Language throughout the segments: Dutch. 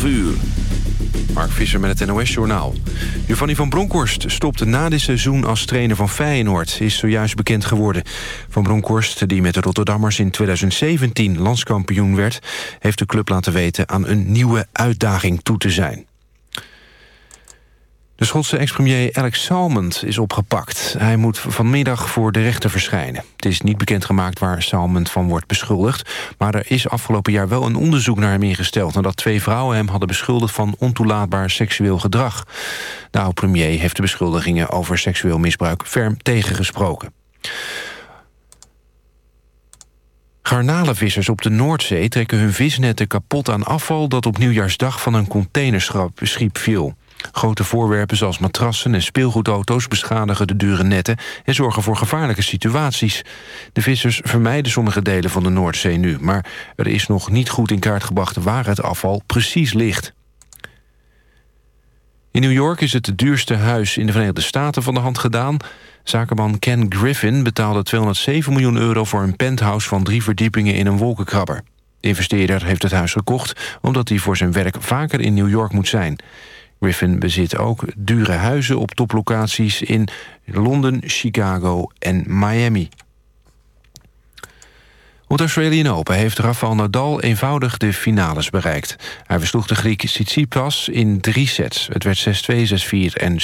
12 uur. Mark Visser met het NOS-journaal. Giovanni van Bronckhorst stopte na dit seizoen als trainer van Feyenoord... is zojuist bekend geworden. Van Bronckhorst, die met de Rotterdammers in 2017 landskampioen werd... heeft de club laten weten aan een nieuwe uitdaging toe te zijn. De Schotse ex-premier Alex Salmond is opgepakt. Hij moet vanmiddag voor de rechter verschijnen. Het is niet bekendgemaakt waar Salmond van wordt beschuldigd... maar er is afgelopen jaar wel een onderzoek naar hem ingesteld... nadat twee vrouwen hem hadden beschuldigd van ontoelaatbaar seksueel gedrag. De oud-premier heeft de beschuldigingen over seksueel misbruik ferm tegengesproken. Garnalenvissers op de Noordzee trekken hun visnetten kapot aan afval... dat op nieuwjaarsdag van een containerschip viel. Grote voorwerpen zoals matrassen en speelgoedauto's beschadigen de dure netten en zorgen voor gevaarlijke situaties. De vissers vermijden sommige delen van de Noordzee nu, maar er is nog niet goed in kaart gebracht waar het afval precies ligt. In New York is het duurste huis in de Verenigde Staten van de hand gedaan. Zakenman Ken Griffin betaalde 207 miljoen euro voor een penthouse van drie verdiepingen in een wolkenkrabber. De investeerder heeft het huis gekocht omdat hij voor zijn werk vaker in New York moet zijn. Griffin bezit ook dure huizen op toplocaties in Londen, Chicago en Miami. Op de Australian Open heeft Rafael Nadal eenvoudig de finales bereikt. Hij versloeg de Griek Tsitsipas in drie sets. Het werd 6-2, 6-4 en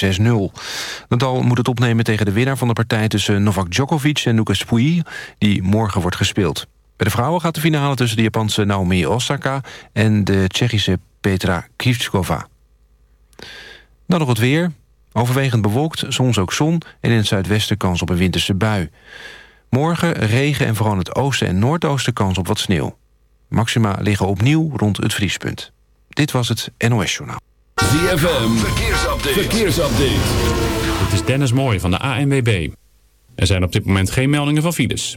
6-0. Nadal moet het opnemen tegen de winnaar van de partij... tussen Novak Djokovic en Lucas Pouille, die morgen wordt gespeeld. Bij de vrouwen gaat de finale tussen de Japanse Naomi Osaka... en de Tsjechische Petra Kvitskova. Dan nog het weer. Overwegend bewolkt, soms ook zon... en in het zuidwesten kans op een winterse bui. Morgen regen en vooral in het oosten en noordoosten kans op wat sneeuw. Maxima liggen opnieuw rond het vriespunt. Dit was het NOS Journaal. ZFM, verkeersupdate. verkeersupdate. Dit is Dennis Mooij van de ANWB. Er zijn op dit moment geen meldingen van files.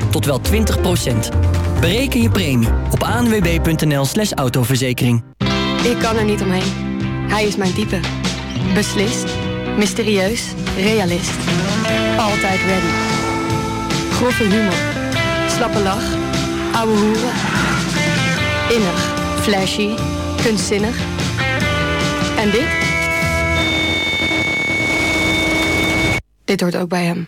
Tot wel 20% Bereken je premie op anwb.nl slash autoverzekering. Ik kan er niet omheen. Hij is mijn type. Beslist, mysterieus, realist. Altijd ready. Grove humor. Slappe lach. Ouwe hoeren. Innig, flashy, kunstzinnig. En dit? Dit hoort ook bij hem.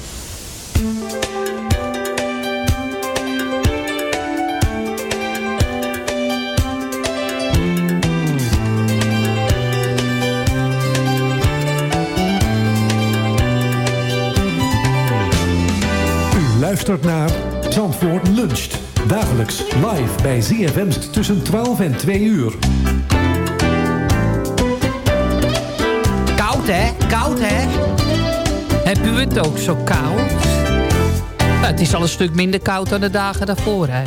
Luistert naar Zandvoort Luncht. Dagelijks live bij ZFM tussen 12 en 2 uur. Koud hè? Koud hè? Heb u het ook zo koud? Nou, het is al een stuk minder koud dan de dagen daarvoor, hè?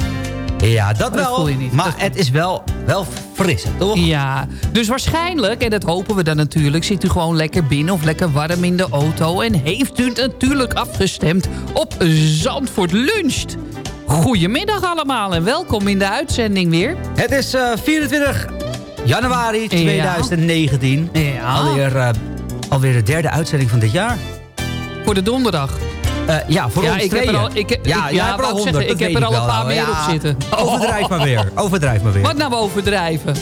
Ja, dat, Dat wel. voel je niet. Maar Dat- het is wel, wel fris, toch? Ja, dus waarschijnlijk, en dat hopen we dan natuurlijk... zit u gewoon lekker binnen of lekker warm in de auto... en heeft u natuurlijk afgestemd op Zandvoort Luncht. Goedemiddag allemaal en welkom in de uitzending weer. Het is eh, 24 januari 2019. Ja. Alweer, eh, alweer de derde uitzending van dit jaar. Voor de donderdag. Eh, ja, voor Ja, ons ik heb er al- ik ja, ja, er al ik 100, zeggen, ik dat heb er al een paar meer op zitten. Overdrijf maar weer. Overdrijf maar weer. Wat nou overdrijven?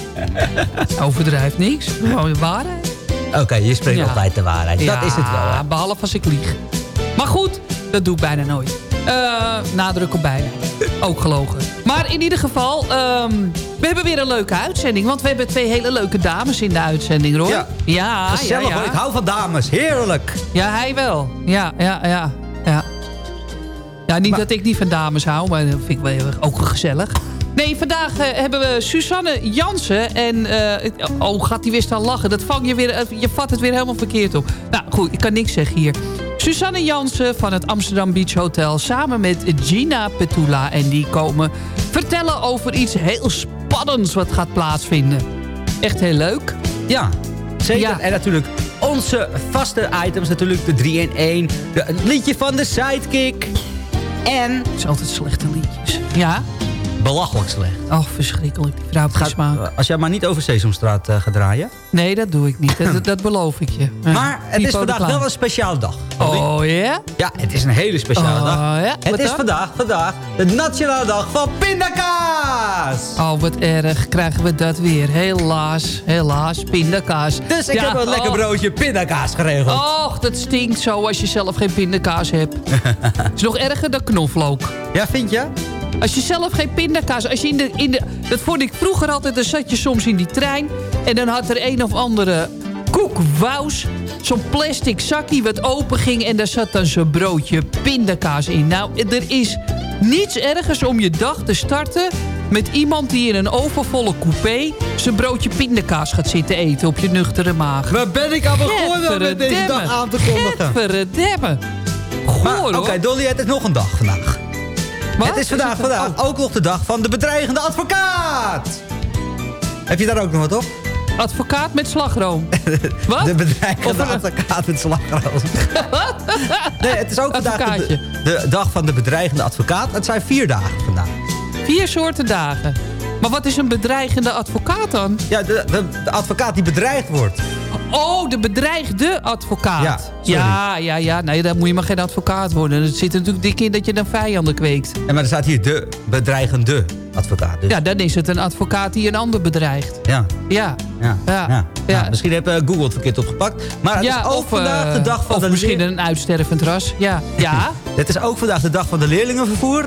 Overdrijf niks. Gewoon de waarheid. Oké, je spreekt altijd de waarheid. Dat is het wel. hè? behalve als ik lieg. Maar goed, dat doe ik bijna nooit. Eh, nadruk op bijna. Ook gelogen. Maar in ieder geval, ehm, we hebben weer een leuke uitzending. Want we hebben twee hele leuke dames in de uitzending, hoor. Ja. ja Gezellig ja, ja. hoor, ik hou van dames. Heerlijk. Ja, hij wel. Ja, ja, ja. Ja, niet dat ik niet van dames hou, maar dat vind ik wel heel erg ook gezellig. Nee, vandaag eh, hebben we Suzanne Jansen. En, eh, oh, gaat die weer staan lachen. Dat vang je weer, eh, je vat het weer helemaal verkeerd op. Nou, goed, ik kan niks zeggen hier. Suzanne Jansen van het Amsterdam Beach Hotel... samen met Gina Petula. En die komen vertellen over iets heel spannends wat gaat plaatsvinden. Echt heel leuk. Ja, zeker. Ja. En natuurlijk onze vaste items. Natuurlijk de 3 in 1. De, het liedje van de sidekick. En... Het is altijd slechte liedjes. Ja? Belachelijk slecht. Oh, verschrikkelijk. Die vrouw smaak. Als jij maar niet over Sesamstraat eh, gaat draaien. Nee, dat doe ik niet. Dat, dat beloof ik je. Ja, Maar het is vandaag wel een speciale dag. Oh ja? Ja, het is een hele speciale Oh, dag. ja? Het Wat is dan? vandaag, vandaag de nationale dag van pindakaas. Oh, wat erg. Krijgen we dat weer. Helaas, helaas. Pindakaas. Dus ik Ja, heb een lekker oh. broodje pindakaas geregeld. Och, dat stinkt zo als je zelf geen pindakaas hebt. Het is nog erger dan knoflook. Ja, vind je? Als je zelf geen pindakaas... Als je in de, in de, dat vond ik vroeger altijd. Dan zat je soms in die trein. En dan had er een of andere koekwous. Zo'n plastic zakje wat open ging. En daar zat dan zo'n broodje pindakaas in. Nou, er is niets ergers om je dag te starten... met iemand die in een overvolle coupé... zijn broodje pindakaas gaat zitten eten op je nuchtere maag. Waar ben ik aan begonnen met deze dag aan te kondigen? Verdemmen. Goor, oké. Dolly, het is nog een dag vandaag. Wat? Het is vandaag, het- vandaag oh, ook nog de dag van de bedreigende advocaat. Heb je daar ook nog wat op? advocaat met slagroom. Wat? De bedreigende advocaat met slagroom. nee, het is ook vandaag de, dag van de bedreigende advocaat. Het zijn vier dagen vandaag. Vier soorten dagen. Maar wat is een bedreigende advocaat dan? Ja, de, de, de advocaat die bedreigd wordt. Oh, de bedreigde advocaat. Ja, sorry. ja, ja, ja. Nee, dan moet je maar geen advocaat worden. Het zit er natuurlijk dik in dat je dan vijanden kweekt. En maar er staat hier de bedreigende advocaat. Dus, Ja, dan is het een advocaat die een ander bedreigt. ja. Ja. Ja, Ja. ja. Nou, misschien heeft eh, Google het verkeerd opgepakt. Maar het is ook of, vandaag eh, de dag van of de misschien een uitstervend ras. Ja. Ja. Het is ook vandaag de dag van de leerlingenvervoer.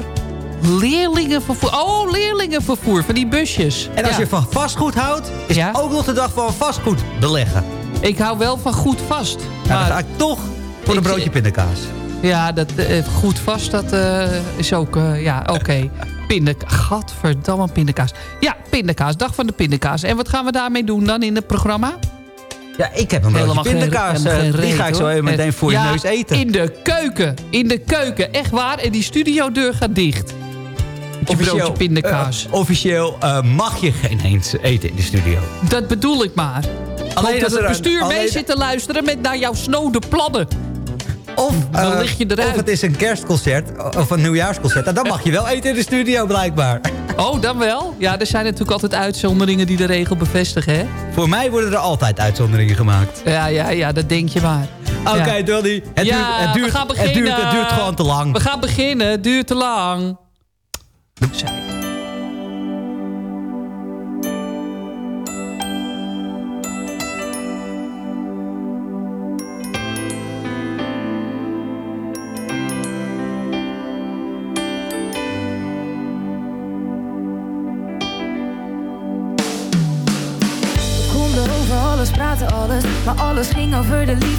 Leerlingenvervoer. Oh, leerlingenvervoer van die busjes. En als Ja. je van vastgoed houdt, is Ja. het ook nog de dag van vastgoed beleggen. Ik hou wel van goed vast. Dan Maar- ga ik toch voor een broodje pindakaas. Ja, dat, eh, goed vast, dat eh, is ook... eh, ja, oké. Pindakaas. Gadverdamme pindakaas. Ja, pindakaas. Dag van de pindakaas. En wat gaan we daarmee doen dan in het programma? Ja, ik heb een Helemaal geen- pindakaas. helemaal geen die reet, ga ik zo even meteen voor je neus eten. in de keuken. In de keuken. Echt waar. En die studiodeur gaat dicht. Broodje pindakaas. eh, officieel eh, mag je geen eens eten in de studio. dat bedoel ik maar. Alleen dat het een- bestuur mee alleen- zit te luisteren met naar jouw snode plannen. Of, Dan eh, lig je eruit. of het is een kerstconcert of een nieuwjaarsconcert. Nou, dan mag je wel eten in de studio blijkbaar. Oh, dan wel? Ja, er zijn natuurlijk altijd uitzonderingen die de regel bevestigen, hè? Voor mij worden er altijd uitzonderingen gemaakt. Ja, ja, ja, dat denk je maar. Oké, Ja. Dolly. Het, Ja, duurt, het, duurt, het, duurt, het duurt gewoon te lang. We gaan beginnen, het duurt te lang. We konden over alles praten, alles. Maar alles ging over de liefde,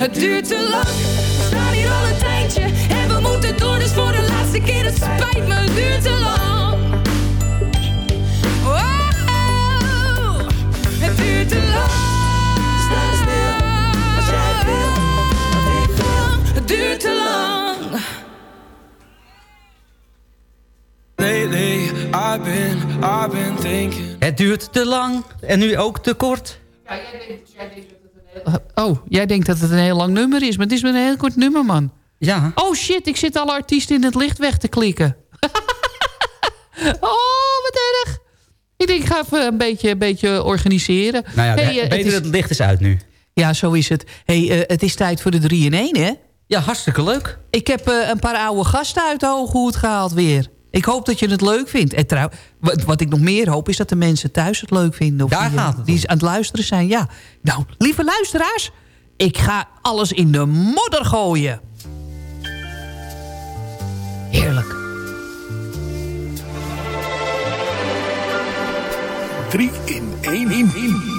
Het duurt te lang, we staan hier al een tijdje. En we moeten door, dus voor de laatste keer. Het spijt me, het duurt te lang. Wow, het duurt te lang. Sta stil, als jij wil, wat ik wil. Het duurt te lang. Lately, I've been, I've been thinking. Het duurt te lang en nu ook te kort. Oh, jij denkt dat het een heel lang nummer is, maar het is maar een heel kort nummer, man. Ja. Oh shit, ik zit alle artiesten in het licht weg te klikken. oh, wat erg. Ik denk, ik ga even een beetje, een beetje organiseren. Nou ja, Hey, eh, beter is- dat het licht is uit nu. Ja, zo is het. Hey, eh, het is tijd voor de 3 in 1, hè? Ja, hartstikke leuk. Ik heb eh, een paar oude gasten uit de hoge hoed gehaald weer. Ik hoop dat je het leuk vindt. En trouw, wat, wat ik nog meer hoop is dat de mensen thuis het leuk vinden. Of Daar die, gaat het Die aan het luisteren zijn, ja. Nou, lieve luisteraars. Ik ga alles in de modder gooien. Heerlijk. 3 in 1 in 1.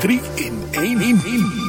3 in 1 in 1.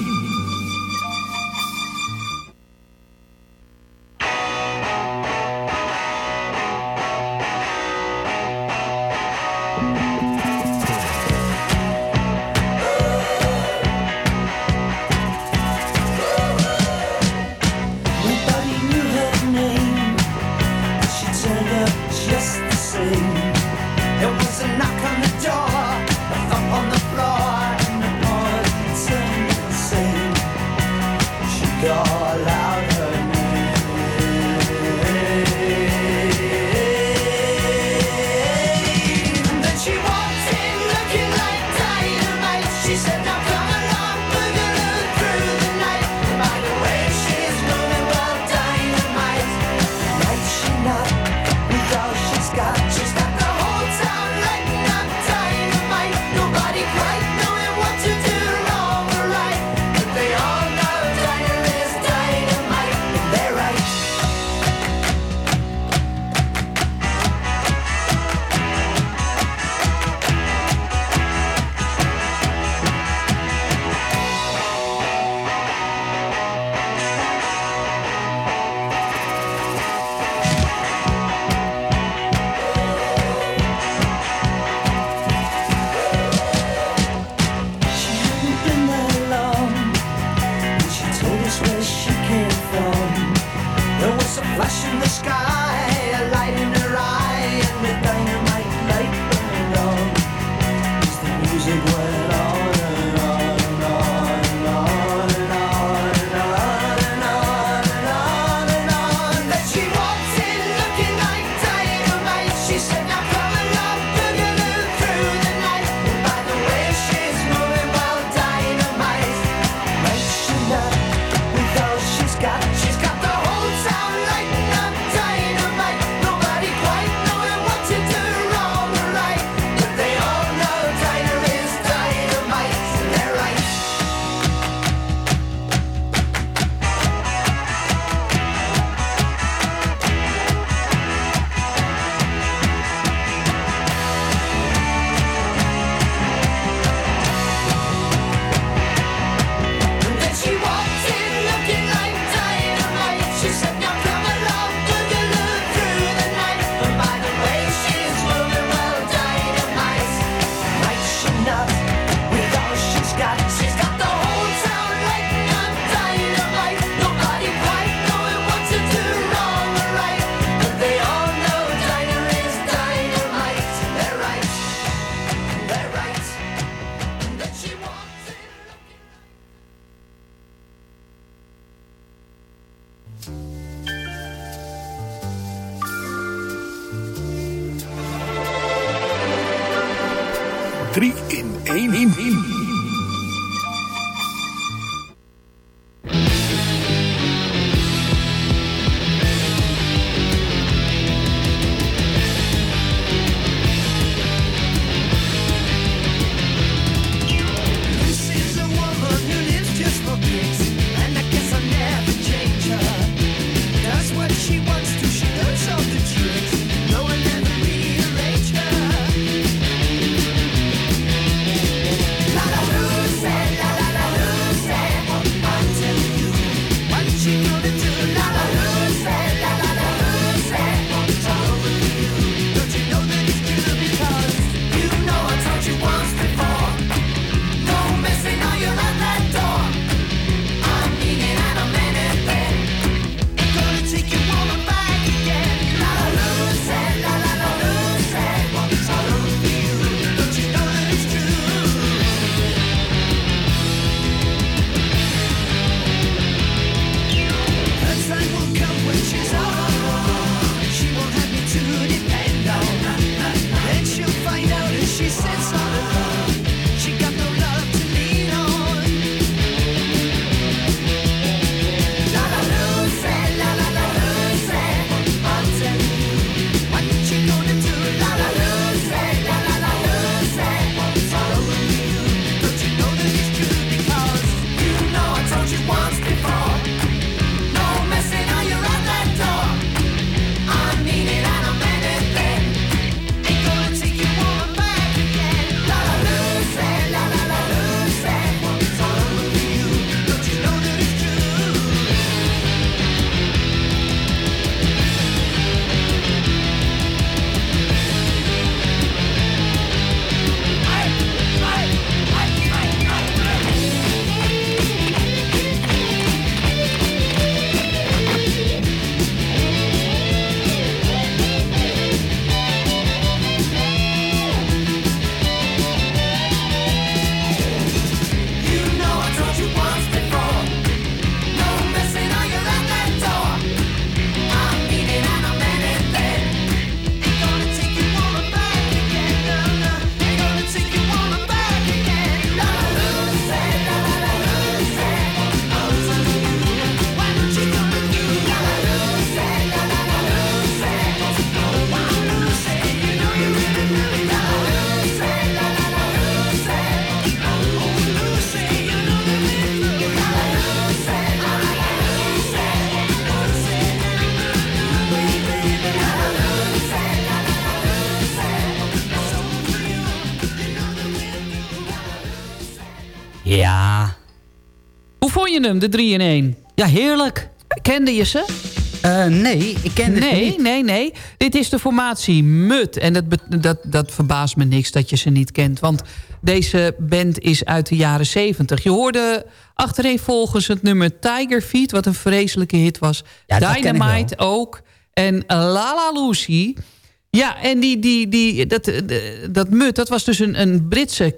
Je hem, de 3 in 1? Ja, heerlijk. Kende je ze? Uh, nee, ik ken het nee, niet. Nee, nee, Dit is de formatie Mut. En dat, dat, dat verbaast me niks dat je ze niet kent. Want deze band is uit de jaren 70. Je hoorde achtereen volgens het nummer Tiger Feet... wat een vreselijke hit was. Ja, Dynamite ook. En Lala Lucy... Ja, en die, die, die, dat, dat Mut, dat was dus een, een Britse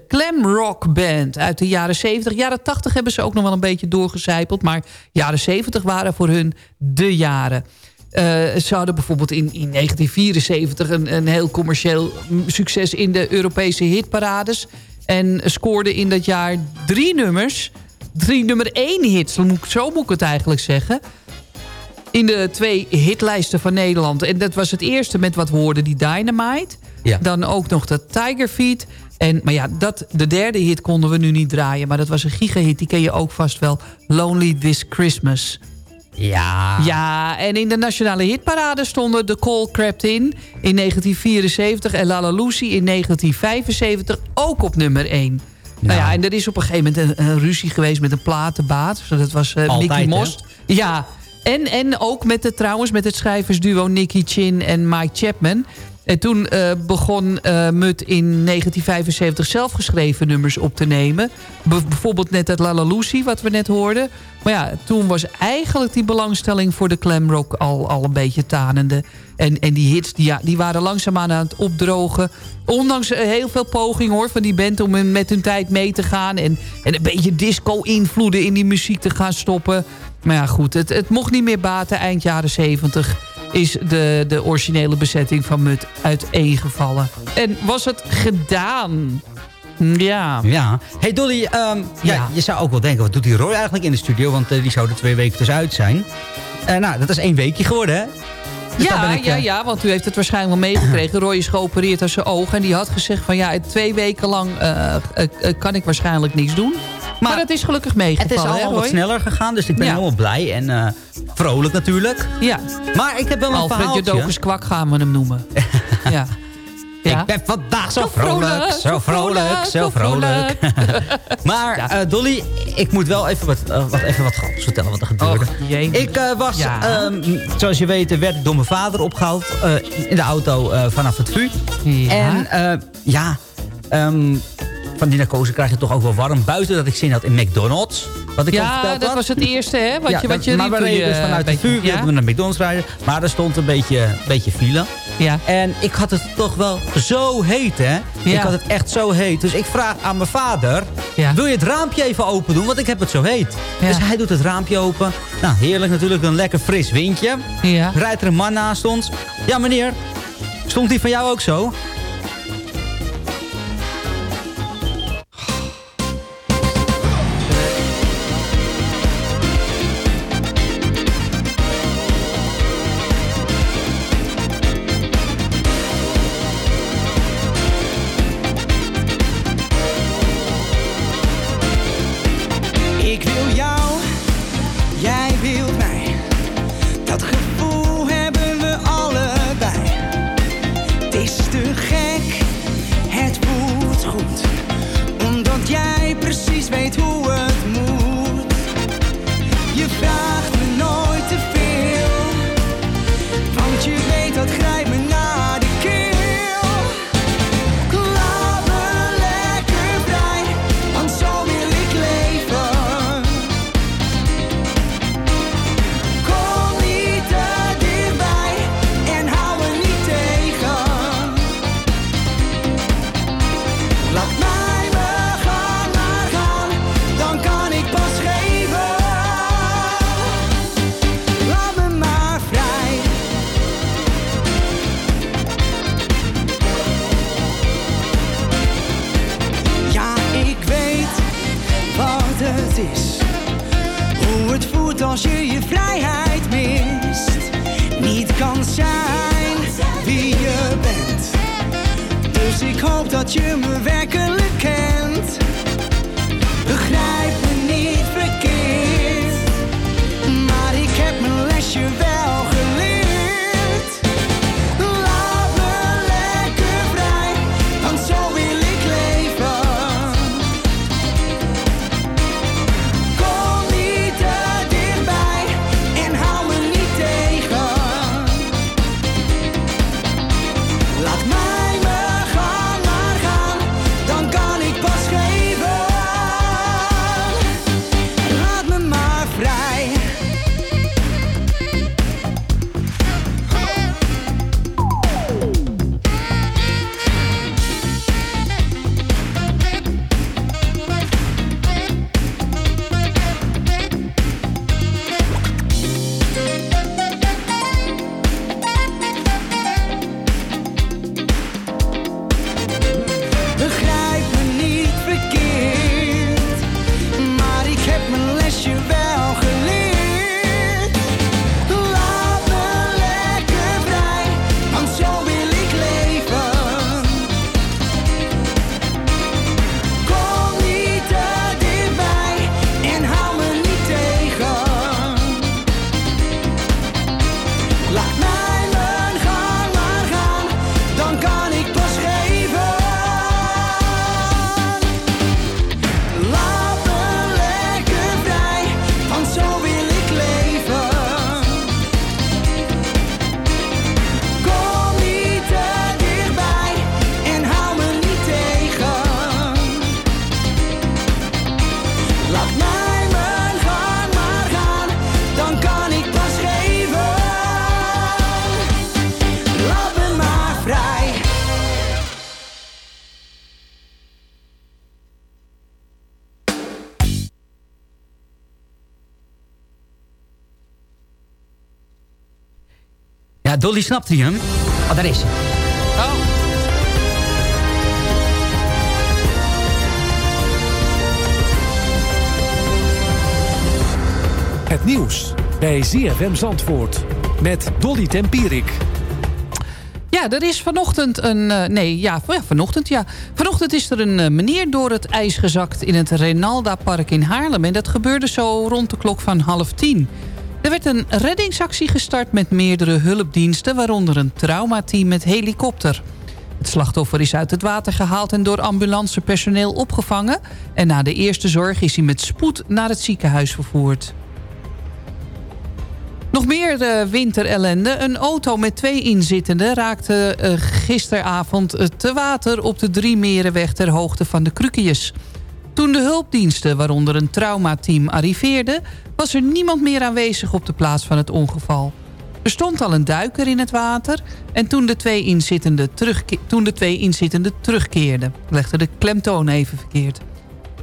band uit de jaren 70. Jaren 80 hebben ze ook nog wel een beetje doorgecijpeld. Maar jaren 70 waren voor hun de jaren. Uh, ze hadden bijvoorbeeld in, in 1974 een, een heel commercieel succes in de Europese hitparades. En scoorden in dat jaar drie nummers. Drie nummer één hits, zo moet ik het eigenlijk zeggen in de twee hitlijsten van Nederland. En dat was het eerste met wat woorden, die Dynamite. Ja. Dan ook nog dat Tiger Feet. En, maar ja, dat, de derde hit konden we nu niet draaien. Maar dat was een gigahit, die ken je ook vast wel. Lonely This Christmas. Ja. Ja, en in de nationale hitparade stonden The Call Crept In in 1974... en Lala Lucy in 1975 ook op nummer 1. Nou, ja, en er is op een gegeven moment een, een ruzie geweest met een platenbaat. Dat was uh, Mickey Most. Ja, en, en ook met de, trouwens met het schrijversduo Nicky Chin en Mike Chapman. En toen uh, begon uh, Mut in 1975 zelf geschreven nummers op te nemen. bijvoorbeeld net het Lala Lucy, wat we net hoorden. Maar ja, toen was eigenlijk die belangstelling voor de glamrock al, al een beetje tanende. En, en die hits die, ja, die waren langzaamaan aan het opdrogen. Ondanks eh, heel veel pogingen hoor, van die band om met hun tijd mee te gaan. En, en een beetje disco-invloeden in die muziek te gaan stoppen. Maar ja, goed, het, het mocht niet meer baten. Eind jaren 70 is de, de originele bezetting van Mut uiteengevallen. En was het gedaan? Ja. Ja. Hey Dolly, um, ja. je zou ook wel denken, wat doet die Roy eigenlijk in de studio? Want uh, die zou er twee weken tussenuit zijn. Uh, nou, dat is één weekje geworden, hè? Dus ja, ik, ja, uh... ja, want u heeft het waarschijnlijk wel meegekregen. Roy is geopereerd aan zijn ogen. En die had gezegd van ja, twee weken lang kan ik waarschijnlijk niks doen. Maar, het is gelukkig meegevallen. Het is al wat sneller gegaan, dus ik ben helemaal blij. En uh, vrolijk natuurlijk. Ja. Maar ik heb wel een Alfred verhaaltje. Jodokus Kwak gaan we hem noemen. ja. Ja. Ik ben vandaag zo, vrolijk, zo vrolijk, zo vrolijk. maar ja. uh, Dolly, ik moet wel even wat, uh, wat, even wat vertellen wat er gebeurde. Oh, ik uh, was, ja. um, zoals je weet, werd ik door mijn vader opgehaald in de auto vanaf het VU. Ja. En ja, um, van die narcose krijg je toch ook wel warm. Buiten dat ik zin had in McDonald's. Wat ik ja, dat was het eerste, hè? Wat ja, je, wat je maar we reden dus vanuit de vuur, ja? we naar McDonald's rijden. Maar er stond een beetje, beetje file. Ja. En ik had het toch wel zo heet, hè? Ja. Ik had het echt zo heet. Dus ik vraag aan mijn vader... Ja. Wil je het raampje even open doen? Want ik heb het zo heet. Ja. Dus hij doet het raampje open. Nou, heerlijk natuurlijk. Een lekker fris windje. Ja. Rijdt er een man naast ons. Ja, meneer. Stond die van jou ook zo? Ja, Dolly snapt hij hem. Oh, daar is hij. Oh. Het nieuws bij ZFM Zandvoort met Dolly Tempierik. Ja, er is vanochtend een... eh, nee, ja, vanochtend, ja. Vanochtend is er een eh, meneer door het ijs gezakt... in het Renalda-park in Haarlem. En dat gebeurde zo rond de klok van half tien. Er werd een reddingsactie gestart met meerdere hulpdiensten... waaronder een traumateam met helikopter. Het slachtoffer is uit het water gehaald en door ambulancepersoneel opgevangen. En na de eerste zorg is hij met spoed naar het ziekenhuis vervoerd. Nog meer eh, winterellende. Een auto met twee inzittenden raakte eh, gisteravond eh, te water... op de Drie Merenweg ter hoogte van de Krukius. Toen de hulpdiensten, waaronder een traumateam, arriveerden... was er niemand meer aanwezig op de plaats van het ongeval. Er stond al een duiker in het water... en toen de twee inzittenden, terugke- terugkeerden... Legde de klemtoon even verkeerd...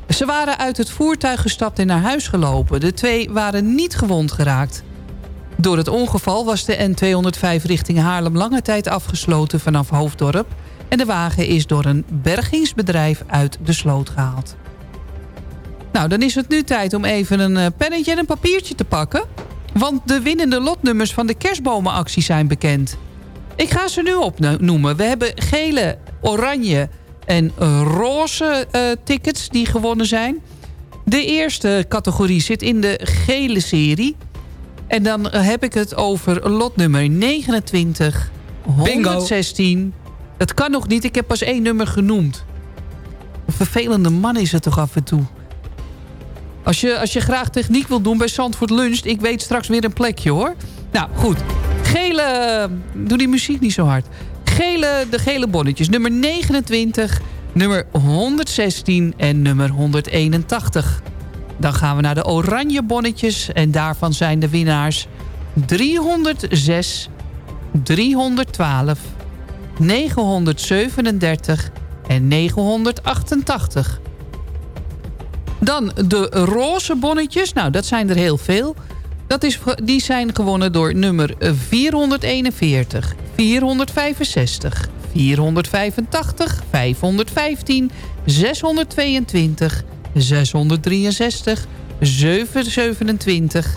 Ze waren uit het voertuig gestapt en naar huis gelopen. De twee waren niet gewond geraakt. Door het ongeval was de N205 richting Haarlem lange tijd afgesloten vanaf Hoofddorp... en de wagen is door een bergingsbedrijf uit de sloot gehaald. Nou, dan is het nu tijd om even een eh, pennetje en een papiertje te pakken... want de winnende lotnummers van de kerstbomenactie zijn bekend. Ik ga ze nu opnoemen. We hebben gele, oranje en roze eh, tickets die gewonnen zijn. De eerste categorie zit in de gele serie... En dan eh, heb ik het over lotnummer 29, 116. Dat kan nog niet, ik heb pas één nummer genoemd. Een vervelende man is het toch af en toe. Als je, als je graag techniek wil doen bij Zandvoort Lunch... ik weet straks weer een plekje hoor. Nou, goed. Gele... Doe die muziek niet zo hard. Gele, de gele bonnetjes. Nummer 29, nummer 116 en nummer 181. Dan gaan we naar de oranje bonnetjes. En daarvan zijn de winnaars 306, 312, 937 en 988. Dan de roze bonnetjes. Nou, dat zijn er heel veel. Dat is, die zijn gewonnen door nummer 441, 465, 485, 515, 622... 663, 727,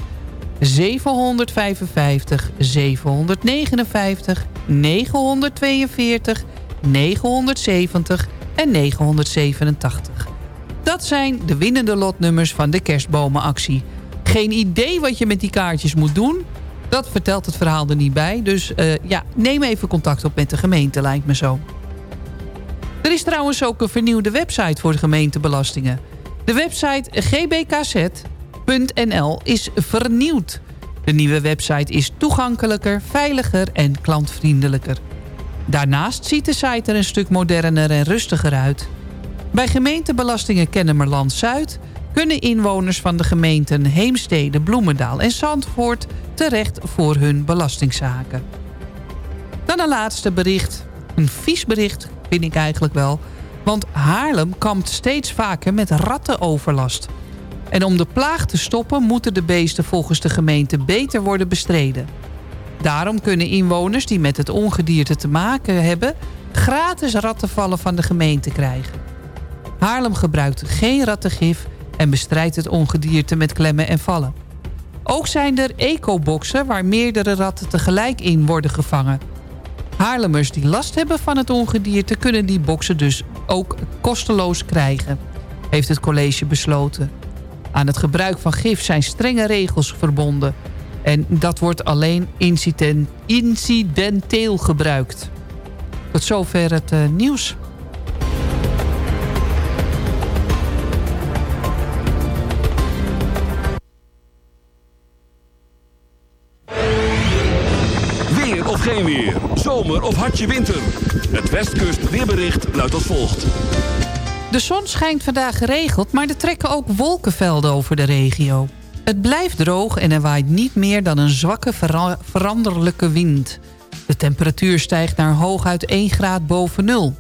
755, 759, 942, 970 en 987. Dat zijn de winnende lotnummers van de kerstbomenactie. Geen idee wat je met die kaartjes moet doen. Dat vertelt het verhaal er niet bij. Dus uh, ja, neem even contact op met de gemeente, lijkt me zo. Er is trouwens ook een vernieuwde website voor de gemeentebelastingen. De website gbkz.nl is vernieuwd. De nieuwe website is toegankelijker, veiliger en klantvriendelijker. Daarnaast ziet de site er een stuk moderner en rustiger uit. Bij gemeentebelastingen Kennemerland-Zuid... kunnen inwoners van de gemeenten Heemstede, Bloemendaal en Zandvoort... terecht voor hun belastingzaken. Dan een laatste bericht. Een vies bericht, vind ik eigenlijk wel... Want Haarlem kampt steeds vaker met rattenoverlast. En om de plaag te stoppen moeten de beesten volgens de gemeente beter worden bestreden. Daarom kunnen inwoners die met het ongedierte te maken hebben... gratis rattenvallen van de gemeente krijgen. Haarlem gebruikt geen rattengif en bestrijdt het ongedierte met klemmen en vallen. Ook zijn er ecoboxen waar meerdere ratten tegelijk in worden gevangen. Haarlemmers die last hebben van het ongedierte... kunnen die boxen dus ook kosteloos krijgen, heeft het college besloten. Aan het gebruik van gif zijn strenge regels verbonden... en dat wordt alleen incident, incidenteel gebruikt. Tot zover het uh, nieuws. Geen weer. Zomer of hartje winter. Het Westkust weerbericht luidt als volgt. De zon schijnt vandaag geregeld, maar er trekken ook wolkenvelden over de regio. Het blijft droog en er waait niet meer dan een zwakke vera veranderlijke wind. De temperatuur stijgt naar hooguit 1 graad boven nul.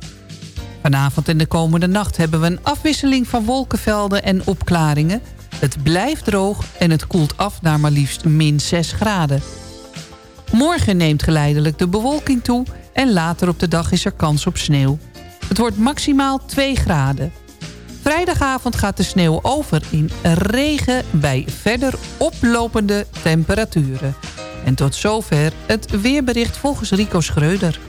Vanavond en de komende nacht hebben we een afwisseling van wolkenvelden en opklaringen. Het blijft droog en het koelt af naar maar liefst min 6 graden. Morgen neemt geleidelijk de bewolking toe... en later op de dag is er kans op sneeuw. Het wordt maximaal 2 graden. Vrijdagavond gaat de sneeuw over in regen bij verder oplopende temperaturen. En tot zover het weerbericht volgens Rico Schreuder.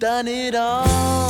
Done it all.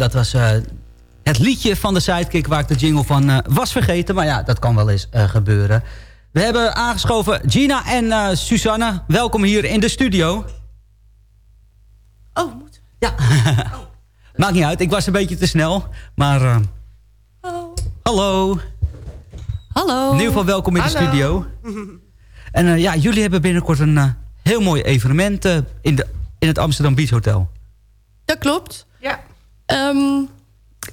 Dat was eh, het liedje van de Sidekick waar ik de jingle van eh, was vergeten. Maar ja, dat kan wel eens eh, gebeuren. We hebben aangeschoven Gina en Susanne. Welkom hier in de studio. Oh, moet. Ja. Maakt niet uit, ik was een beetje te snel. Maar... eh, Hallo. Hallo. In ieder geval welkom in de Hallo. studio. En ja, jullie hebben binnenkort een heel mooi evenement in, de, in het Amsterdam Beach Hotel. Dat klopt. Ehm,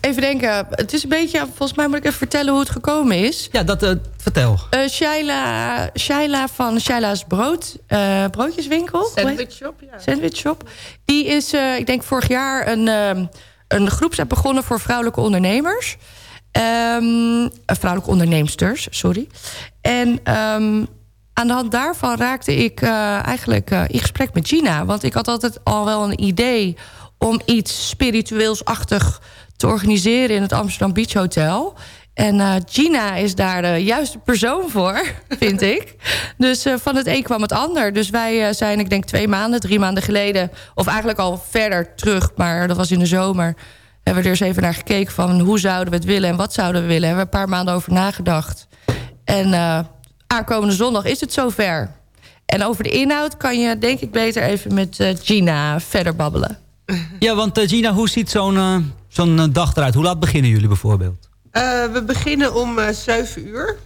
even denken. Het is een beetje... Volgens mij moet ik even vertellen hoe het gekomen is. Ja, dat uh, vertel. Uh, Shaila, Shaila van Shaila's Brood, uh, Broodjeswinkel. Sandwich Shop, ja. Sandwich Shop. Die is, ik denk vorig jaar een, um, een groepsapp begonnen voor vrouwelijke ondernemers. Um, vrouwelijke onderneemsters, sorry. En um, aan de hand daarvan raakte ik uh, eigenlijk uh, in gesprek met Gina. Want ik had altijd al wel een idee om iets spiritueelsachtig te organiseren in het Amsterdam Beach Hotel. En uh, Gina is daar de juiste persoon voor, vind ik. Dus uh, van het een kwam het ander. Dus wij uh, zijn, ik denk twee maanden, drie maanden geleden... of eigenlijk al verder terug, maar dat was in de zomer... hebben we er eens even naar gekeken van hoe zouden we het willen... en wat zouden we willen. Hebben we een paar maanden over nagedacht. En aankomende zondag is het zover. En over de inhoud kan je denk ik beter even met Gina verder babbelen. Ja, want uh, Gina, hoe ziet zo'n uh, zo'n dag eruit? Hoe laat beginnen jullie bijvoorbeeld? we beginnen om 7 uur.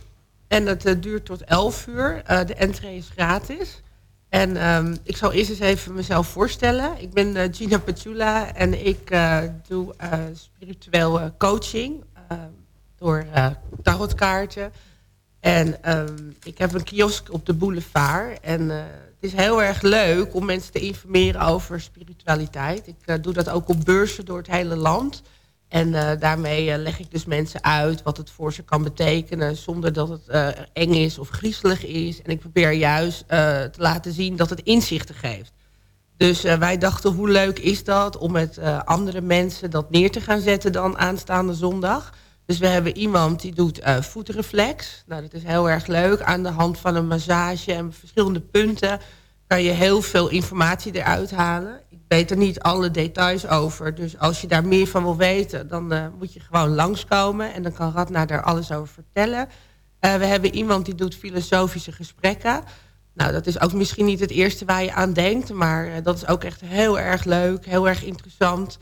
En het duurt tot 11 uur. de entree is gratis. En um, ik zal eerst eens even mezelf voorstellen. Ik ben Gina Petula en ik doe spiritueel coaching door tarotkaarten en um, ik heb een kiosk op de boulevard. En uh, het is heel erg leuk om mensen te informeren over spiritualiteit. Ik uh, doe dat ook op beurzen door het hele land. En uh, daarmee leg ik dus mensen uit wat het voor ze kan betekenen... zonder dat het eng is of griezelig is. En ik probeer juist te laten zien dat het inzichten geeft. Dus wij dachten, hoe leuk is dat om met andere mensen dat neer te gaan zetten dan aanstaande zondag... Dus we hebben iemand die doet uh, voetreflex. Nou, dat is heel erg leuk. Aan de hand van een massage en verschillende punten... kan je heel veel informatie eruit halen. Ik weet er niet alle details over. Dus als je daar meer van wil weten... dan uh, moet je gewoon langskomen. En dan kan Radna daar alles over vertellen. Uh, we hebben iemand die doet filosofische gesprekken. Nou, dat is ook misschien niet het eerste waar je aan denkt... maar dat is ook echt heel erg leuk, heel erg interessant...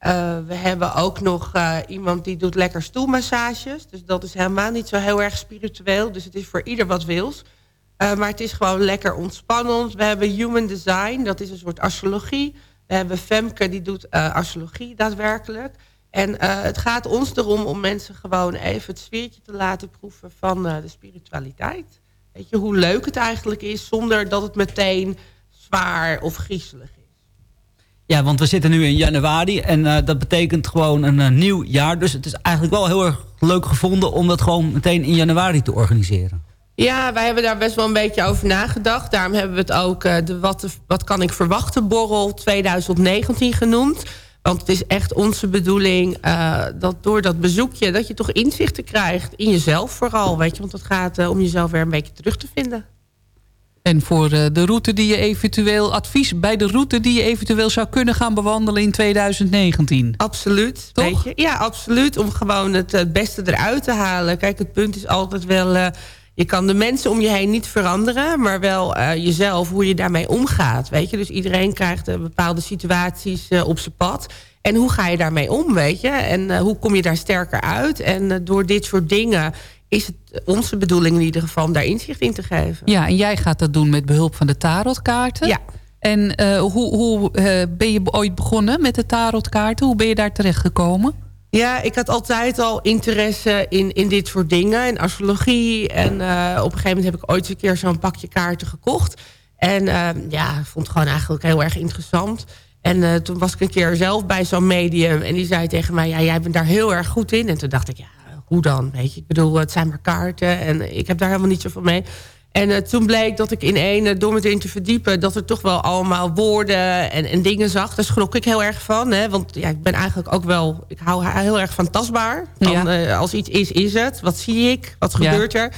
Uh, we hebben ook nog uh, iemand die doet lekker stoelmassages. Dus dat is helemaal niet zo heel erg spiritueel. Dus het is voor ieder wat wils. Uh, maar het is gewoon lekker ontspannend. We hebben human design, dat is een soort astrologie. We hebben Femke, die doet astrologie daadwerkelijk. En het gaat ons erom om mensen gewoon even het sfeertje te laten proeven van de spiritualiteit. Weet je, hoe leuk het eigenlijk is, zonder dat het meteen zwaar of griezelig. Ja, want we zitten nu in januari en uh, dat betekent gewoon een uh, nieuw jaar. Dus het is eigenlijk wel heel erg leuk gevonden om dat gewoon meteen in januari te organiseren. Ja, wij hebben daar best wel een beetje over nagedacht. Daarom hebben we het ook uh, de wat, wat kan ik verwachten borrel 2019 genoemd. Want het is echt onze bedoeling dat door dat bezoekje... dat je toch inzichten krijgt in jezelf vooral. Weet je? Want het gaat om jezelf weer een beetje terug te vinden. En voor eh, de route die je eventueel... advies bij de route die je eventueel zou kunnen gaan bewandelen in 2019. Absoluut. Toch? Weet je? Ja, absoluut. Om gewoon het, het beste eruit te halen. Kijk, het punt is altijd wel... Uh, je kan de mensen om je heen niet veranderen... maar wel uh, jezelf, hoe je daarmee omgaat. Weet je? Dus iedereen krijgt uh, bepaalde situaties op zijn pad. En hoe ga je daarmee om, weet je? En hoe kom je daar sterker uit? En door dit soort dingen is het onze bedoeling in ieder geval om daar inzicht in te geven. Ja, en jij gaat dat doen met behulp van de tarotkaarten. Ja. En uh, hoe, hoe uh, ben je ooit begonnen met de tarotkaarten? Hoe ben je daar terecht gekomen? Ja, ik had altijd al interesse in, in dit soort dingen. In astrologie. En uh, op een gegeven moment heb ik ooit een keer zo'n pakje kaarten gekocht. En ja, vond het gewoon eigenlijk heel erg interessant. En toen was ik een keer zelf bij zo'n medium. En die zei tegen mij, ja, jij bent daar heel erg goed in. En toen dacht ik, ja, hoe dan? Weet je? Ik bedoel, het zijn maar kaarten en ik heb daar helemaal niet zoveel mee. En uh, toen bleek dat ik in één, door me erin te verdiepen... dat er toch wel allemaal woorden en, en dingen zag. Daar schrok ik heel erg van. Hè? Want ja, ik ben eigenlijk ook wel... Ik hou heel erg van tastbaar. Van, ja. uh, als iets is, is het. Wat zie ik? Wat gebeurt ja. er?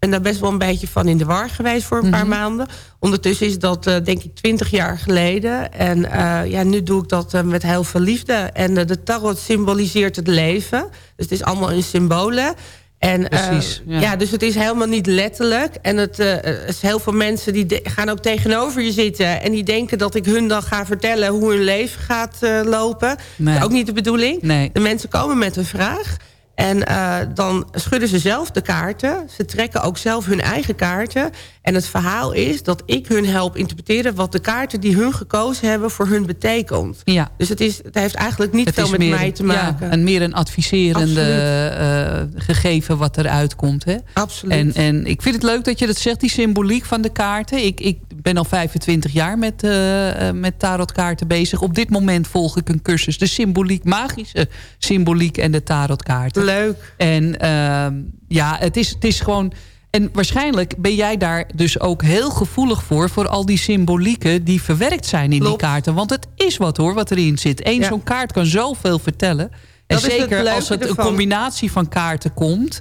Ben daar best wel een beetje van in de war geweest voor een mm -hmm. paar mhm. maanden. Ondertussen is dat uh, denk ik twintig jaar geleden. En uh, ja, nu doe ik dat uh, met heel veel liefde. En de tarot symboliseert het leven. Dus het is allemaal in symbolen. En, Precies, ja. ja. dus het is helemaal niet letterlijk. En het is heel veel mensen die gaan ook tegenover je zitten. En die denken dat ik hun dan ga vertellen hoe hun leven gaat lopen. Nee. Dat is ook niet de bedoeling. Nee. De mensen komen met een vraag. En eh, dan schudden ze zelf de kaarten. Ze trekken ook zelf hun eigen kaarten. En het verhaal is dat ik hun help interpreteren... wat de kaarten die hun gekozen hebben voor hun betekent. Ja. Dus het, is, het heeft eigenlijk niet Het veel met meer, mij te maken. Ja, en meer een adviserende eh, gegeven wat eruit komt. Hè? Absoluut. En, en ik vind het leuk dat je dat zegt, die symboliek van de kaarten. Ik, ik ben al 25 jaar met, eh, met tarotkaarten bezig. Op dit moment volg ik een cursus. De symboliek, magische symboliek en de tarotkaarten. Leuk. En ehm, ja, het is, het is gewoon... En waarschijnlijk ben jij daar dus ook heel gevoelig voor... voor al die symbolieken die verwerkt zijn in die kaarten. Want het is wat hoor, wat erin zit. Eén Ja. zo'n kaart kan zoveel vertellen. En Dat is het zeker als het een combinatie van kaarten komt...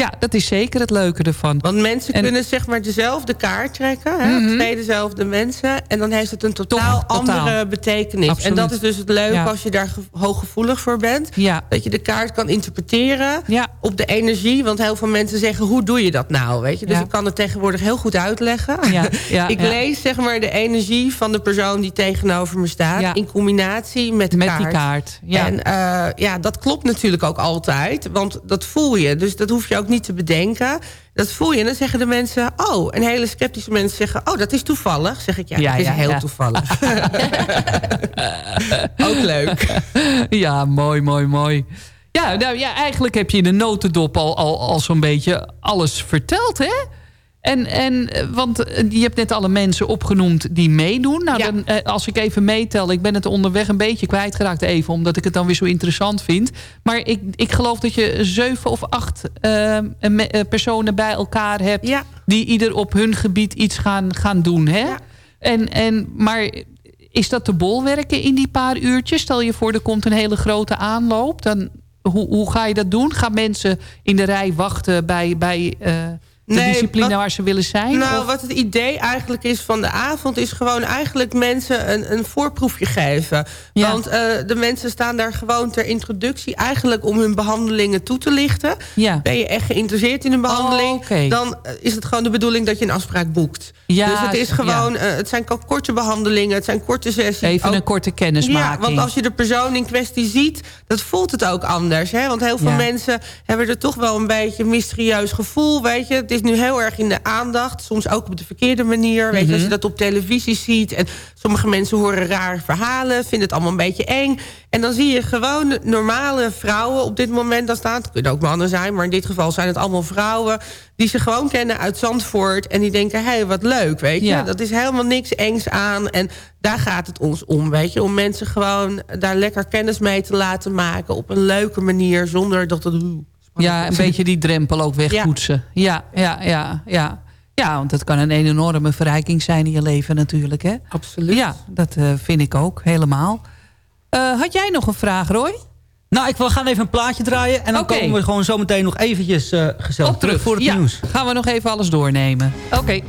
Ja, dat is zeker het leuke ervan. Want mensen En- kunnen zeg maar dezelfde kaart trekken. Hè? Mhm. Twee dezelfde mensen. En dan heeft het een totaal, andere betekenis. Absoluut. En dat is dus het leuke Ja. als je daar ge- hooggevoelig voor bent. Ja. Dat je de kaart kan interpreteren Ja. op de energie. Want heel veel mensen zeggen, hoe doe je dat nou? Weet je? Dus ik kan het tegenwoordig heel goed uitleggen. Ik lees zeg maar de energie van de persoon die tegenover me staat. In combinatie met de Met kaart. die kaart, ja. En eh, ja, dat klopt natuurlijk ook altijd. Want dat voel je. Dus dat hoef je ook niet te bedenken. Dat voel je. En dan zeggen de mensen... Oh, en hele sceptische mensen zeggen... Oh, dat is toevallig. Zeg ik, ja, Ja, dat is ja, heel ja. toevallig. ook leuk. ja, mooi, mooi, mooi. Ja, nou ja, eigenlijk heb je in de notendop al, al, al zo'n beetje alles verteld, hè? En, en, want eh, je hebt net alle mensen opgenoemd die meedoen. Nou, Ja. dan, eh, als ik even meetel, ik ben het onderweg een beetje kwijtgeraakt even... omdat ik het dan weer zo interessant vind. Maar ik, ik geloof dat je zeven of acht eh, personen bij elkaar hebt... Ja. die ieder op hun gebied iets gaan, gaan doen, hè? En, en, maar is dat te bolwerken in die paar uurtjes? Stel je voor, er komt een hele grote aanloop. Dan, hoe, hoe ga je dat doen? Gaan mensen in de rij wachten bij, bij de Nee, discipline wat- waar ze willen zijn? Nou, Of- wat het idee eigenlijk is van de avond... is gewoon eigenlijk mensen een, een voorproefje geven. Ja. Want eh, de mensen staan daar gewoon ter introductie... eigenlijk om hun behandelingen toe te lichten. Ja. Ben je echt geïnteresseerd in een behandeling... Oh, oké. dan eh, is het gewoon de bedoeling dat je een afspraak boekt. Ja, dus het is gewoon... eh, het zijn ko- korte behandelingen, het zijn korte sessies. Even Ook- een korte kennismaking. Ja, want als je de persoon in kwestie ziet... dat voelt het ook anders. Hè? Want heel veel mensen hebben er toch wel een beetje een mysterieus gevoel. Weet je? Is nu heel erg in de aandacht. Soms ook op de verkeerde manier. Weet je, als je Mhm. dat op televisie ziet. En sommige mensen horen rare verhalen. Vinden het allemaal een beetje eng. En dan zie je gewoon normale vrouwen op dit moment daar staan. Het kunnen ook mannen zijn, maar in dit geval zijn het allemaal vrouwen... die ze gewoon kennen uit Zandvoort. En die denken, hé, hey, wat leuk, weet je. Ja. Dat is helemaal niks engs aan. En daar gaat het ons om, weet je. Om mensen gewoon daar lekker kennis mee te laten maken... op een leuke manier, zonder dat het... ja, een beetje die drempel ook wegpoetsen. Ja, ja, ja, ja. Ja, want het kan een enorme verrijking zijn in je leven natuurlijk, hè? Absoluut. Ja, dat eh, vind ik ook, helemaal. Eh, had jij nog een vraag, Roy? Nou, ik wil gaan even een plaatje draaien. En dan komen we gewoon zo meteen nog eventjes eh gezellig terug voor het ja, nieuws. gaan we nog even alles doornemen. Oké.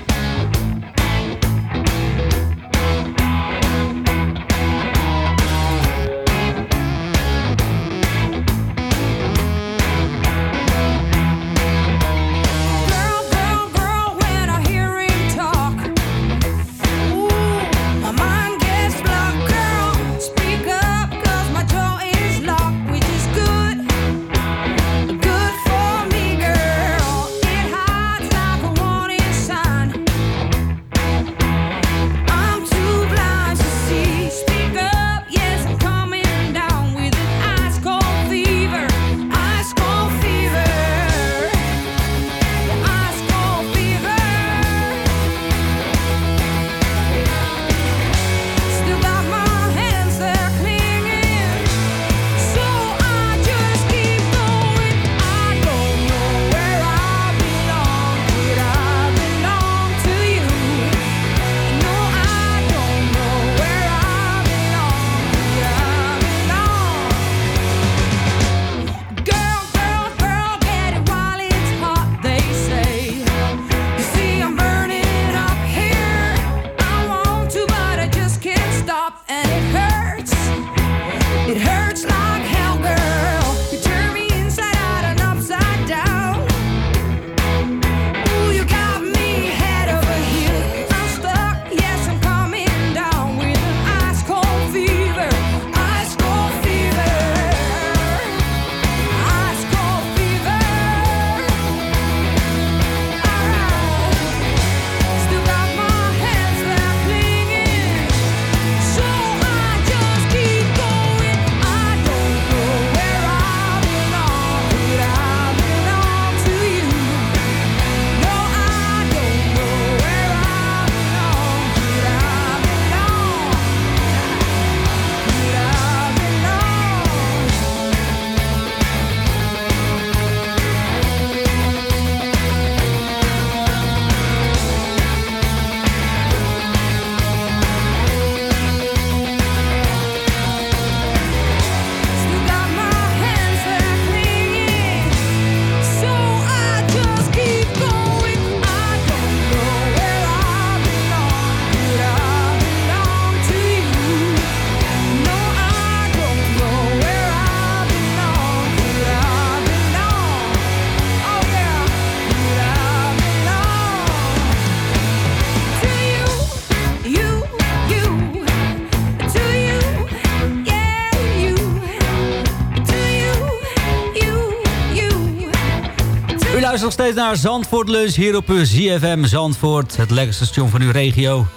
Naar Zandvoort Lunch hier op ZFM Zandvoort. Het lekkerste station van uw regio.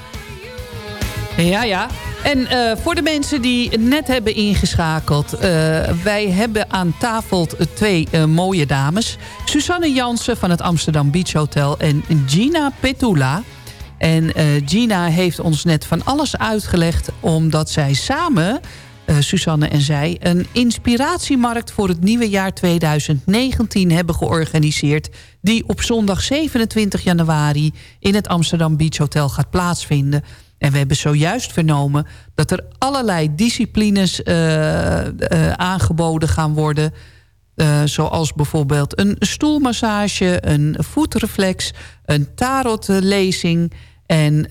Ja, ja. En uh, voor de mensen die net hebben ingeschakeld... Uh, wij hebben aan tafel twee uh, mooie dames. Susanne Jansen van het Amsterdam Beach Hotel en Gina Petula. En Gina heeft ons net van alles uitgelegd... omdat zij samen, Susanne en zij... een inspiratiemarkt voor het nieuwe jaar 2019 hebben georganiseerd... die op zondag 27 januari in het Amsterdam Beach Hotel gaat plaatsvinden... En we hebben zojuist vernomen dat er allerlei disciplines uh, uh, aangeboden gaan worden. Zoals bijvoorbeeld een stoelmassage, een voetreflex, een tarotlezing... en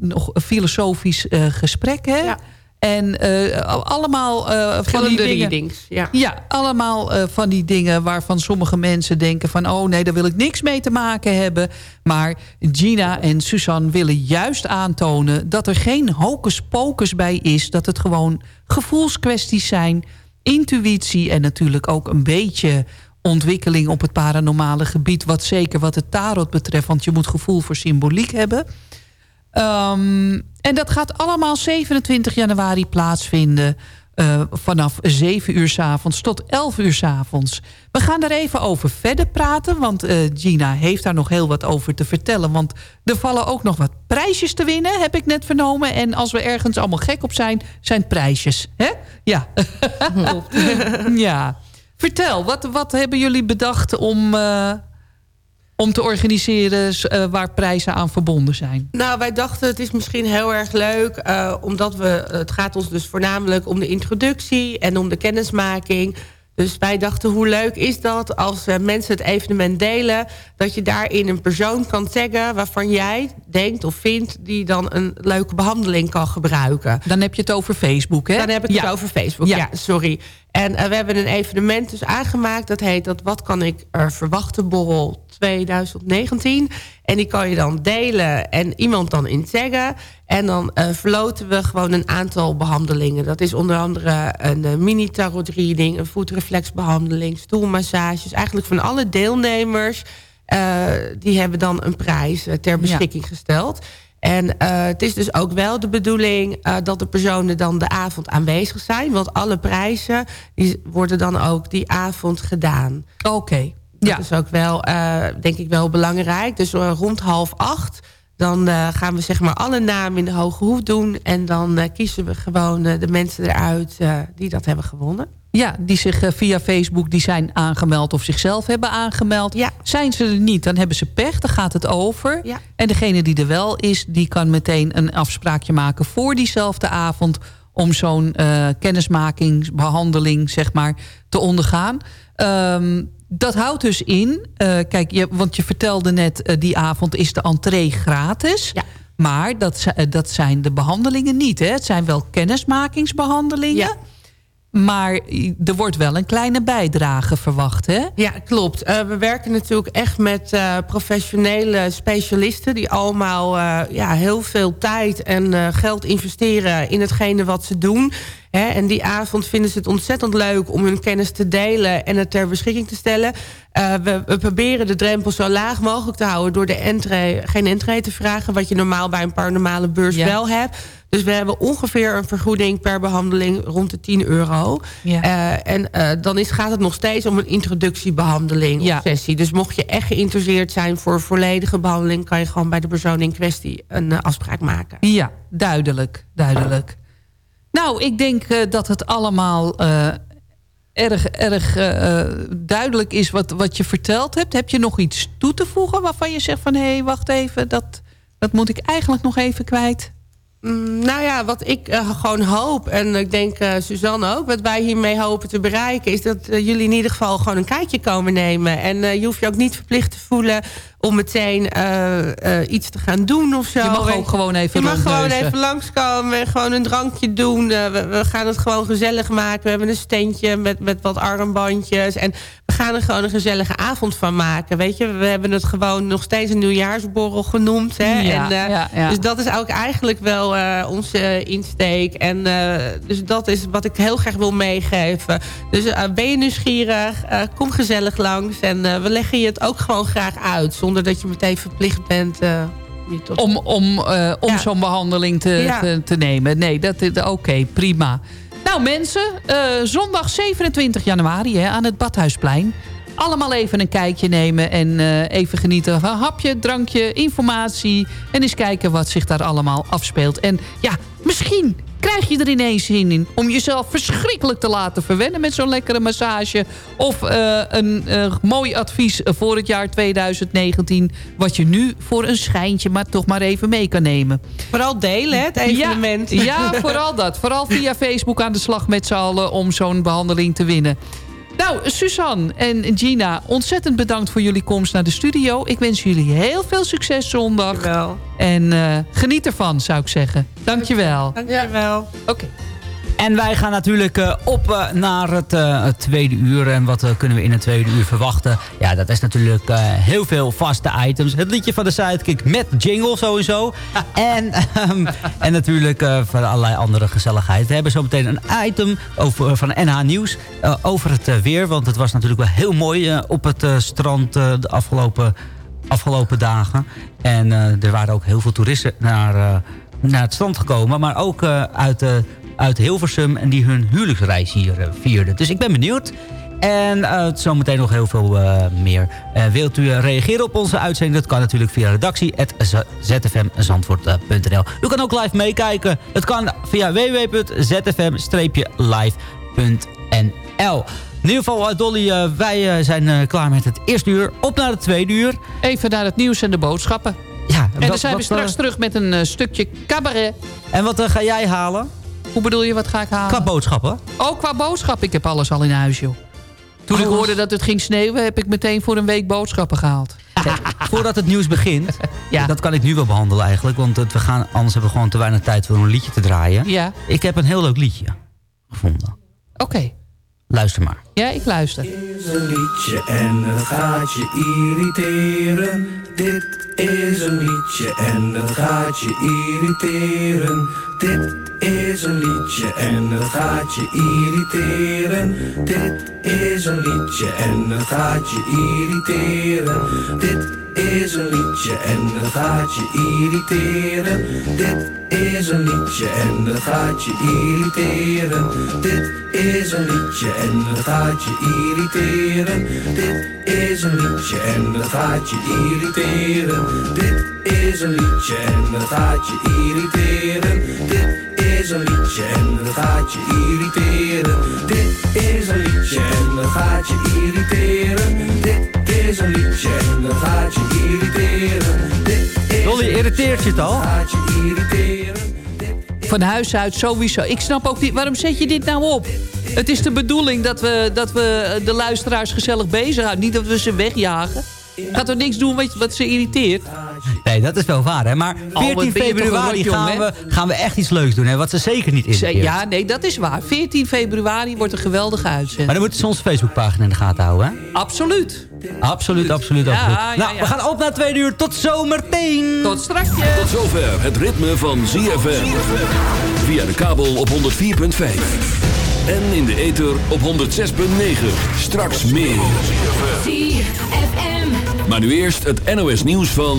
nog een filosofisch gesprek. Hè? Ja. En uh, allemaal uh, van die dingen, readings, ja. ja, allemaal uh, van die dingen waarvan sommige mensen denken van... oh nee, daar wil ik niks mee te maken hebben. Maar Gina en Suzanne willen juist aantonen... dat er geen hocus pocus bij is. Dat het gewoon gevoelskwesties zijn. Intuïtie en natuurlijk ook een beetje ontwikkeling op het paranormale gebied. Wat zeker wat het tarot betreft. Want je moet gevoel voor symboliek hebben... Um, en dat gaat allemaal 27 januari plaatsvinden. Uh, vanaf 7 uur s avonds tot 11 uur s avonds. We gaan er even over verder praten. Want uh, Gina heeft daar nog heel wat over te vertellen. Want er vallen ook nog wat prijsjes te winnen. Heb ik net vernomen. En als we ergens allemaal gek op zijn, zijn prijsjes. Hè? Ja. ja. Vertel, wat, wat hebben jullie bedacht om... Uh, om te organiseren uh, waar prijzen aan verbonden zijn? Nou, wij dachten het is misschien heel erg leuk... Uh, omdat we, het gaat ons dus voornamelijk om de introductie... en om de kennismaking... Dus wij dachten, hoe leuk is dat als uh, mensen het evenement delen... dat je daarin een persoon kan taggen waarvan jij denkt of vindt... die dan een leuke behandeling kan gebruiken. Dan heb je het over Facebook, hè? Dan heb ik ja. het over Facebook, ja, ja sorry. En uh, we hebben een evenement dus aangemaakt. Dat heet dat Wat kan ik er verwachten borrel 2019. En die kan je dan delen en iemand dan in taggen. En dan uh, verloten we gewoon een aantal behandelingen. Dat is onder andere een uh, mini tarot reading, een voetreflexbehandeling, stoelmassages. Eigenlijk van alle deelnemers, die hebben dan een prijs ter beschikking ja. gesteld. En het is dus ook wel de bedoeling dat de personen dan de avond aanwezig zijn. Want alle prijzen die worden dan ook die avond gedaan. Oké. Okay. Dat ja. is ook wel, uh, denk ik, wel belangrijk. Dus rond half acht, dan gaan we zeg maar alle namen in de Hoge Hoef doen. En dan kiezen we gewoon de mensen eruit die dat hebben gewonnen. Ja, die zich via Facebook die zijn aangemeld of zichzelf hebben aangemeld. Ja. Zijn ze er niet, dan hebben ze pech, dan gaat het over. Ja. En degene die er wel is, die kan meteen een afspraakje maken voor diezelfde avond... om zo'n kennismakingsbehandeling, zeg maar, te ondergaan. Um, dat houdt dus in, uh, kijk, je, want je vertelde net... Uh, die avond is de entree gratis. Ja. Maar dat, uh, dat zijn de behandelingen niet. Hè? Het zijn wel kennismakingsbehandelingen. Ja. Maar er wordt wel een kleine bijdrage verwacht, hè? Ja, klopt. Uh, we werken natuurlijk echt met uh, professionele specialisten... die allemaal uh, ja, heel veel tijd en geld investeren in hetgene wat ze doen. Hè? En die avond vinden ze het ontzettend leuk om hun kennis te delen... en het ter beschikking te stellen. We, we, proberen de drempel zo laag mogelijk te houden... door de entree, geen entree te vragen... wat je normaal bij een paranormale beurs ja. wel hebt... Dus we hebben ongeveer een vergoeding per behandeling rond de 10 euro. Ja. Uh, en uh, dan is, gaat het nog steeds om een introductiebehandeling ja. of sessie. Dus mocht je echt geïnteresseerd zijn voor volledige behandeling... kan je gewoon bij de persoon in kwestie een uh, afspraak maken. Ja, duidelijk. duidelijk. Nou, ik denk dat het allemaal erg, erg duidelijk is wat, wat je verteld hebt. Heb je nog iets toe te voegen waarvan je zegt van... hé, hey, wacht even, dat, dat moet ik eigenlijk nog even kwijt? Mm, nou ja, wat ik uh, gewoon hoop, en ik denk uh, Suzanne ook... wat wij hiermee hopen te bereiken... is dat uh, jullie in ieder geval gewoon een kijkje komen nemen. En je hoeft je ook niet verplicht te voelen om meteen eh, eh, iets te gaan doen of zo. Je mag ook gewoon even Je mag gewoon rondneuzen. even langskomen en gewoon een drankje doen. Eh, we, we gaan het gewoon gezellig maken. We hebben een steentje met, met wat armbandjes. En we gaan er gewoon een gezellige avond van maken. Weet je, we hebben het gewoon nog steeds een nieuwjaarsborrel genoemd. Hè? Ja, en, ja, ja. Dus dat is ook eigenlijk wel onze insteek. En dus dat is wat ik heel graag wil meegeven. Dus ben je nieuwsgierig, kom gezellig langs. En we leggen je het ook gewoon graag uit. Zonder dat je meteen verplicht bent... eh, tot- Om, om, eh, om Ja. zo'n behandeling te, Ja. te, te nemen. Nee, dat is oké, prima. Nou mensen, eh, zondag 27 januari hè, aan het Badhuisplein. Allemaal even een kijkje nemen en even genieten van hapje, drankje, informatie. En eens kijken wat zich daar allemaal afspeelt. En ja, misschien krijg je er ineens zin in om jezelf verschrikkelijk te laten verwennen met zo'n lekkere massage. Of eh, een eh, mooi advies voor het jaar 2019. Wat je nu voor een schijntje maar toch maar even mee kan nemen. Vooral delen, hè, het evenement. Ja, ja, vooral dat. Vooral via Facebook aan de slag met z'n allen om zo'n behandeling te winnen. Nou, Suzanne en Gina, ontzettend bedankt voor jullie komst naar de studio. Ik wens jullie heel veel succes zondag. Dankjewel. En eh, geniet ervan, zou ik zeggen. Dankjewel. Dankjewel. Oké. En wij gaan natuurlijk eh, op eh, naar het, eh, het tweede uur. En wat kunnen we in het tweede uur verwachten? Ja, dat is natuurlijk heel veel vaste items. Het liedje van de Sidekick met jingle sowieso. en, ehm, en natuurlijk van allerlei andere gezelligheid. We hebben zo meteen een item over, van NH Nieuws over het weer. Want het was natuurlijk wel heel mooi op het strand de afgelopen, afgelopen dagen. En er waren ook heel veel toeristen naar, naar het strand gekomen. Maar ook uit, eh, uit Hilversum en die hun huwelijksreis hier eh, vierden. Dus ik ben benieuwd. En eh, zometeen nog heel veel eh, meer. Wilt u reageren op onze uitzending? Dat kan natuurlijk via redactie.zfmzandvoort.nl U kan ook live meekijken. Het kan via www.zfm-live.nl In ieder geval, Dolly, wij zijn klaar met het eerste uur. Op naar het tweede uur. Even naar het nieuws en de boodschappen. Ja, En dan wat- zijn we straks terug met een stukje cabaret. En wat ga jij halen? Hoe bedoel je, wat ga ik halen? Qua boodschappen? Oh, qua boodschap. Ik heb alles al in huis, joh. Toen ik hoorde dat het ging sneeuwen... heb ik meteen voor een week boodschappen gehaald. Voordat het nieuws begint, Ja. dat kan ik nu wel behandelen eigenlijk. Want we gaan, anders hebben we gewoon te weinig tijd voor een liedje te draaien. Ja, Ik heb een heel leuk liedje gevonden. oké. Luister maar. Ja, ik luister. is een liedje en het gaat je irriteren. Dit is een liedje en het gaat je irriteren. Dit is een liedje en het gaat je irriteren. Dit is een liedje en het gaat je irriteren. Dit is een liedje en het gaat je irriteren. Dit is een liedje en het gaat je irriteren. Dit is een liedje en het gaat je irriteren. Dit is een liedje en het gaat je irriteren. Dit is een liedje en het gaat je irriteren. Dit is een liedje en het gaat je irriteren. Dit is een liedje en het gaat je irriteren. Dit is een liedje en het gaat je irriteren. Dit is Dolly, irriteert je het al? gaat je irriteren. Van huis uit sowieso. Ik snap ook niet, waarom zet je dit nou op? Het is de bedoeling dat we, dat we de luisteraars gezellig bezighouden. Niet dat we ze wegjagen. Gaat er niks doen wat, wat ze irriteert. Nee, dat is wel waar, hè. Maar Oh, 14 wat ben je toch een februari gaan we, gaan we echt iets leuks doen, hè. Wat ze zeker niet irriteert. Ja, nee, dat is waar. 14 februari wordt een geweldige uitzending. Maar dan moeten ze onze Facebookpagina in de gaten houden, hè. Absoluut. Absoluut, absoluut, absoluut. ja, nou, ja. we gaan op naar tweede uur. Tot zometeen. Tot straks. Tot zover het ritme van ZFM. Via de kabel op 104.5. En in de ether op 106.9. Straks meer. ZFM. Maar nu eerst het NOS nieuws van...